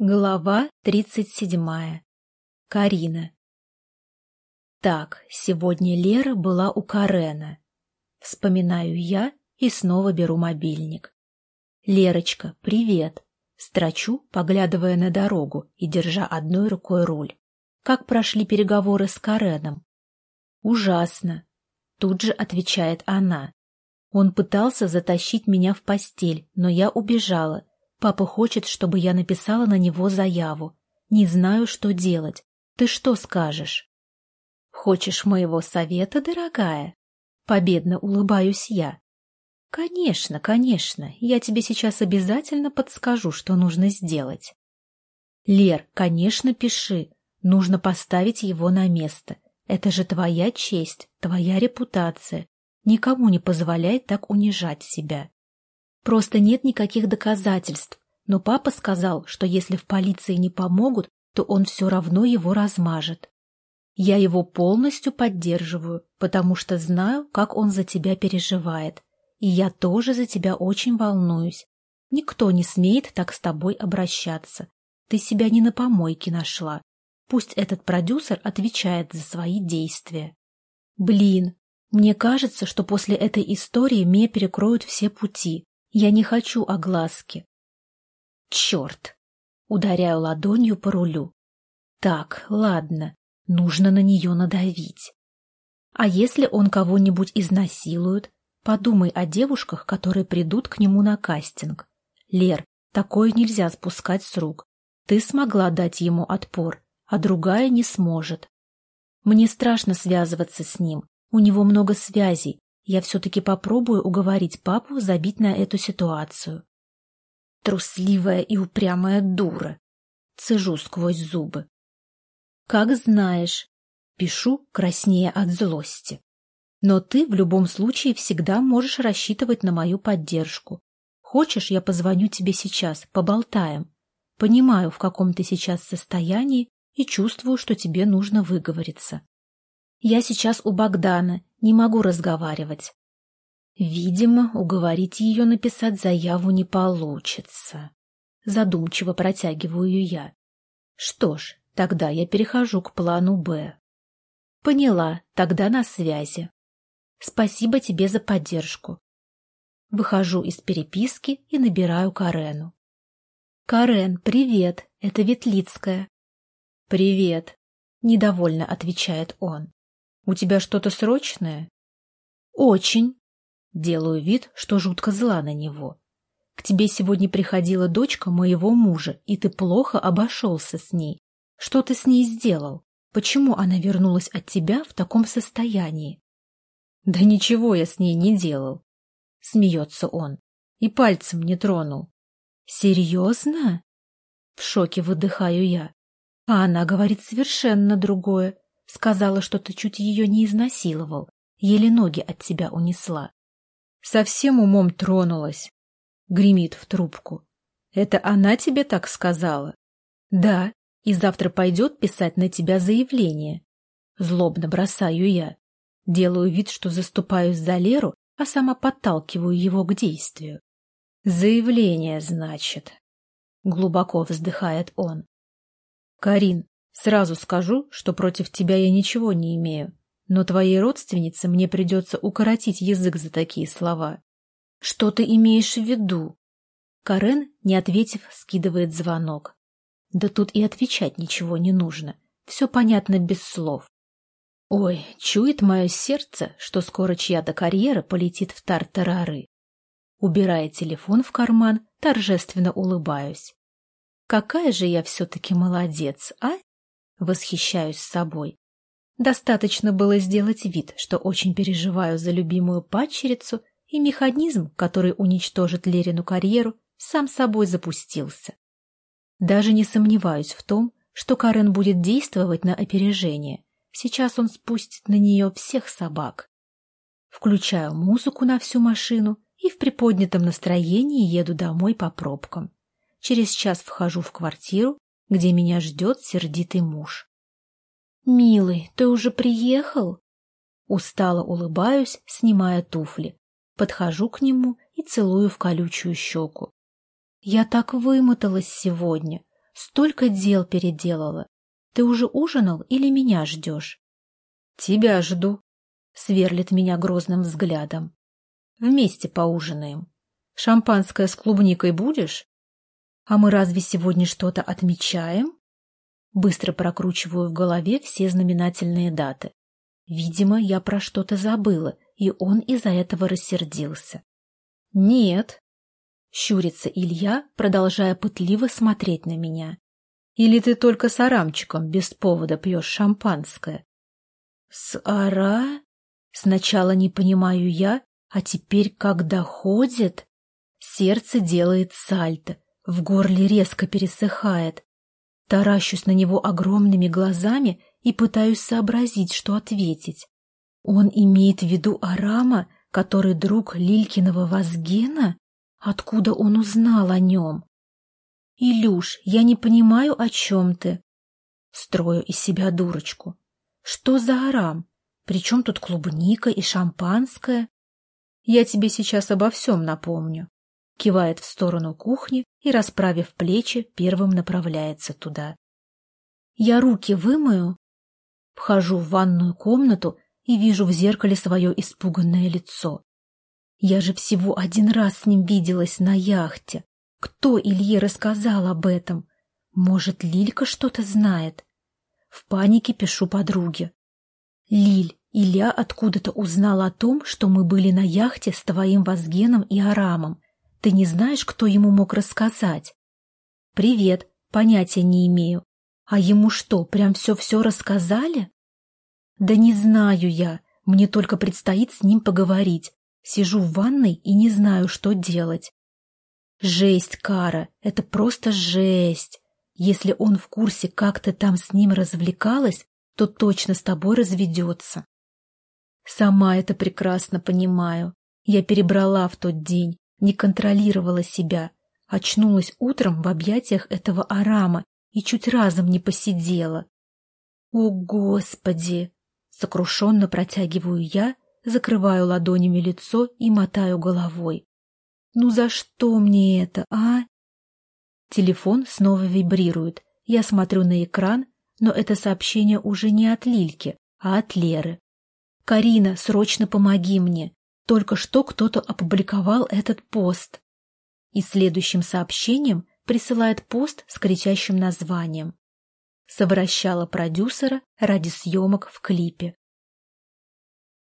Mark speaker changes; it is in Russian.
Speaker 1: Глава тридцать седьмая. Карина. Так, сегодня Лера была у Карена. Вспоминаю я и снова беру мобильник. «Лерочка, привет!» Строчу, поглядывая на дорогу и держа одной рукой руль. Как прошли переговоры с Кареном? Ужасно. Тут же отвечает она. Он пытался затащить меня в постель, но я убежала, Папа хочет, чтобы я написала на него заяву. Не знаю, что делать. Ты что скажешь? Хочешь моего совета, дорогая? Победно улыбаюсь я. Конечно, конечно, я тебе сейчас обязательно подскажу, что нужно сделать. Лер, конечно, пиши. Нужно поставить его на место. Это же твоя честь, твоя репутация. Никому не позволяй так унижать себя. Просто нет никаких доказательств, но папа сказал, что если в полиции не помогут, то он все равно его размажет. Я его полностью поддерживаю, потому что знаю, как он за тебя переживает. И я тоже за тебя очень волнуюсь. Никто не смеет так с тобой обращаться. Ты себя не на помойке нашла. Пусть этот продюсер отвечает за свои действия. Блин, мне кажется, что после этой истории мне перекроют все пути. Я не хочу огласки. Черт! Ударяю ладонью по рулю. Так, ладно, нужно на нее надавить. А если он кого-нибудь изнасилует? Подумай о девушках, которые придут к нему на кастинг. Лер, такое нельзя спускать с рук. Ты смогла дать ему отпор, а другая не сможет. Мне страшно связываться с ним. У него много связей, я все-таки попробую уговорить папу забить на эту ситуацию. Трусливая и упрямая дура. Цежу сквозь зубы. Как знаешь. Пишу, краснее от злости. Но ты в любом случае всегда можешь рассчитывать на мою поддержку. Хочешь, я позвоню тебе сейчас, поболтаем. Понимаю, в каком ты сейчас состоянии и чувствую, что тебе нужно выговориться. Я сейчас у Богдана, не могу разговаривать. Видимо, уговорить ее написать заяву не получится. Задумчиво протягиваю я. Что ж, тогда я перехожу к плану «Б». Поняла, тогда на связи. Спасибо тебе за поддержку. Выхожу из переписки и набираю Карену. «Карен, привет, это Ветлицкая». «Привет», — недовольно отвечает он. У тебя что-то срочное? Очень. Делаю вид, что жутко зла на него. К тебе сегодня приходила дочка моего мужа, и ты плохо обошелся с ней. Что ты с ней сделал? Почему она вернулась от тебя в таком состоянии? Да ничего я с ней не делал. Смеется он. И пальцем не тронул. Серьезно? В шоке выдыхаю я. А она говорит совершенно другое. Сказала, что ты чуть ее не изнасиловал, еле ноги от тебя унесла. Совсем умом тронулась. Гремит в трубку. Это она тебе так сказала? Да, и завтра пойдет писать на тебя заявление. Злобно бросаю я. Делаю вид, что заступаюсь за Леру, а сама подталкиваю его к действию. Заявление, значит. Глубоко вздыхает он. Карин, Сразу скажу, что против тебя я ничего не имею, но твоей родственнице мне придется укоротить язык за такие слова. Что ты имеешь в виду? Карен, не ответив, скидывает звонок. Да тут и отвечать ничего не нужно. Все понятно без слов. Ой, чует мое сердце, что скоро чья-то карьера полетит в тартарары. Убирая телефон в карман, торжественно улыбаюсь. Какая же я все-таки молодец, а? Восхищаюсь собой. Достаточно было сделать вид, что очень переживаю за любимую падчерицу, и механизм, который уничтожит Лерину карьеру, сам собой запустился. Даже не сомневаюсь в том, что Карен будет действовать на опережение. Сейчас он спустит на нее всех собак. Включаю музыку на всю машину и в приподнятом настроении еду домой по пробкам. Через час вхожу в квартиру где меня ждет сердитый муж. «Милый, ты уже приехал?» Устало улыбаюсь, снимая туфли. Подхожу к нему и целую в колючую щеку. «Я так вымоталась сегодня. Столько дел переделала. Ты уже ужинал или меня ждешь? Тебя жду, сверлит меня грозным взглядом. Вместе поужинаем. Шампанское с клубникой будешь? А мы разве сегодня что-то отмечаем? Быстро прокручиваю в голове все знаменательные даты. Видимо, я про что-то забыла, и он из-за этого рассердился. «Нет», — щурится Илья, продолжая пытливо смотреть на меня. «Или ты только с арамчиком без повода пьешь шампанское?» «С ара?» Сначала не понимаю я, а теперь, когда ходит, сердце делает сальто, в горле резко пересыхает. Таращусь на него огромными глазами и пытаюсь сообразить, что ответить. Он имеет в виду Арама, который друг Лилькиного Вазгена? Откуда он узнал о нем? Илюш, я не понимаю, о чем ты. Строю из себя дурочку. Что за Арам? Причем тут клубника и шампанское? Я тебе сейчас обо всем напомню. Кивает в сторону кухни и, расправив плечи, первым направляется туда. Я руки вымою, Вхожу в ванную комнату и вижу в зеркале свое испуганное лицо. Я же всего один раз с ним виделась на яхте. Кто Илье рассказал об этом? Может, Лилька что-то знает? В панике пишу подруге. Лиль, Илья откуда-то узнал о том, что мы были на яхте с твоим Вазгеном и Арамом. Ты не знаешь, кто ему мог рассказать? Привет, понятия не имею. А ему что, прям все-все рассказали? Да не знаю я, мне только предстоит с ним поговорить. Сижу в ванной и не знаю, что делать. Жесть, Кара, это просто жесть. Если он в курсе, как ты там с ним развлекалась, то точно с тобой разведется. Сама это прекрасно понимаю. Я перебрала в тот день, не контролировала себя. Очнулась утром в объятиях этого Арама и чуть разом не посидела. О, Господи! Сокрушенно протягиваю я, закрываю ладонями лицо и мотаю головой. Ну за что мне это, а? Телефон снова вибрирует. Я смотрю на экран, но это сообщение уже не от Лильки, а от Леры. «Карина, срочно помоги мне. Только что кто-то опубликовал этот пост». И следующим сообщением присылает пост с кричащим названием. Совращала продюсера ради съемок в клипе.